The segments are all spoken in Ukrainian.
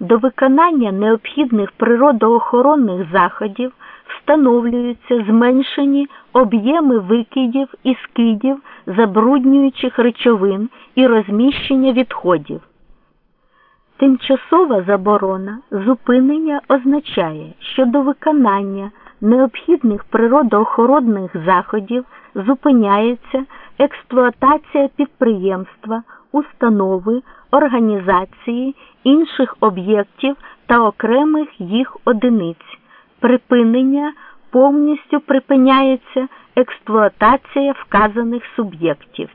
до виконання необхідних природоохоронних заходів встановлюються зменшені об'єми викидів і скидів забруднюючих речовин і розміщення відходів. Тимчасова заборона зупинення означає, що до виконання необхідних природоохоронних заходів зупиняється експлуатація підприємства, установи, організації, інших об'єктів та окремих їх одиниць. Припинення повністю припиняється експлуатація вказаних суб'єктів.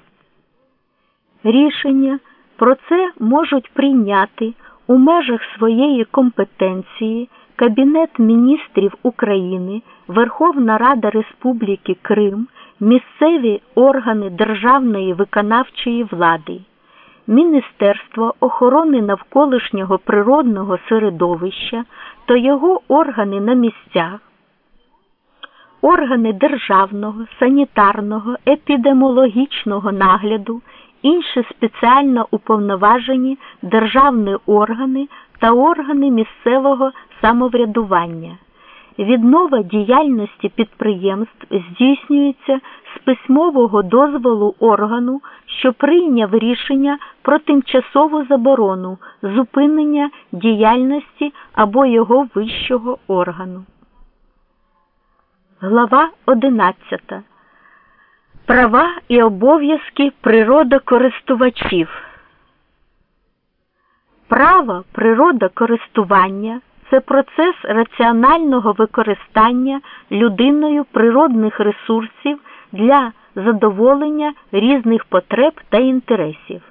Рішення про це можуть прийняти у межах своєї компетенції Кабінет міністрів України, Верховна Рада Республіки Крим, місцеві органи державної виконавчої влади, Міністерство охорони навколишнього природного середовища та його органи на місцях, органи державного, санітарного, епідеміологічного нагляду, інші спеціально уповноважені державні органи та органи місцевого самоврядування. Віднова діяльності підприємств здійснюється з письмового дозволу органу, що прийняв рішення про тимчасову заборону зупинення діяльності або його вищого органу. Глава 11. Права і обов'язки природокористувачів. Право природокористування це процес раціонального використання людиною природних ресурсів для задоволення різних потреб та інтересів.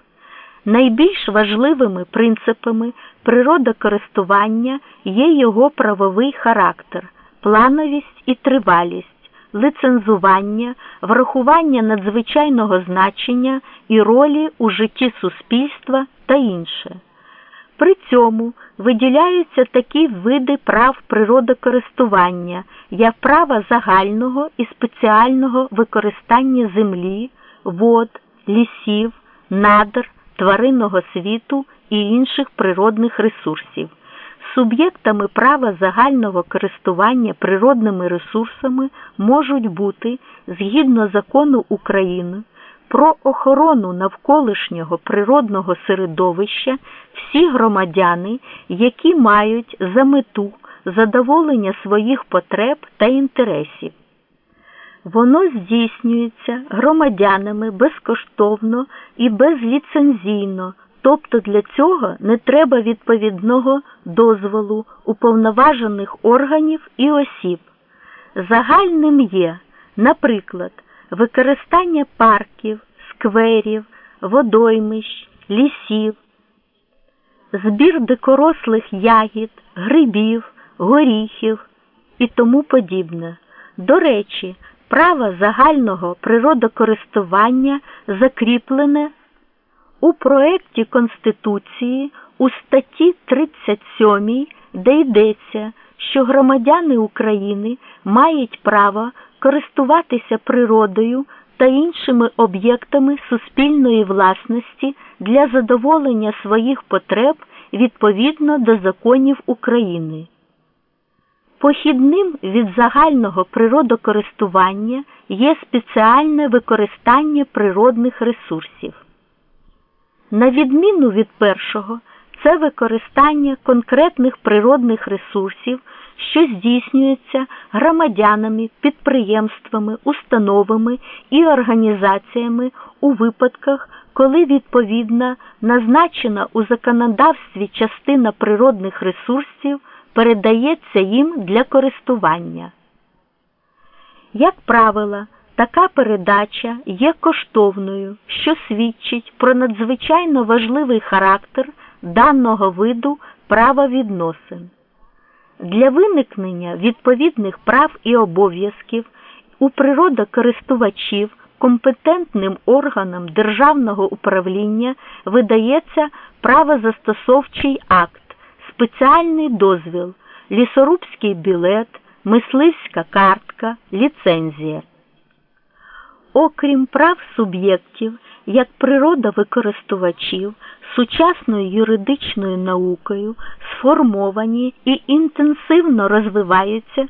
Найбільш важливими принципами природокористування є його правовий характер, плановість і тривалість, лицензування, врахування надзвичайного значення і ролі у житті суспільства та інше. При цьому виділяються такі види прав природокористування, як права загального і спеціального використання землі, вод, лісів, надр, тваринного світу і інших природних ресурсів. Суб'єктами права загального користування природними ресурсами можуть бути згідно закону України про охорону навколишнього природного середовища всі громадяни, які мають за мету задоволення своїх потреб та інтересів. Воно здійснюється громадянами безкоштовно і безліцензійно, тобто для цього не треба відповідного дозволу уповноважених органів і осіб. Загальним є, наприклад, використання парків, скверів, водоймищ, лісів, збір дикорослих ягід, грибів, горіхів і тому подібне. До речі, право загального природокористування закріплене у проєкті Конституції у статті 37, де йдеться, що громадяни України мають право користуватися природою та іншими об'єктами суспільної власності для задоволення своїх потреб відповідно до законів України. Похідним від загального природокористування є спеціальне використання природних ресурсів. На відміну від першого, це використання конкретних природних ресурсів що здійснюється громадянами, підприємствами, установами і організаціями у випадках, коли відповідна назначена у законодавстві частина природних ресурсів передається їм для користування. Як правило, така передача є коштовною, що свідчить про надзвичайно важливий характер даного виду правовідносин. Для виникнення відповідних прав і обов'язків у природокористувачів компетентним органам державного управління видається правозастосовчий акт, спеціальний дозвіл, лісорубський білет, мисливська картка, ліцензія. Окрім прав суб'єктів, як природа використувачів сучасною юридичною наукою сформовані і інтенсивно розвиваються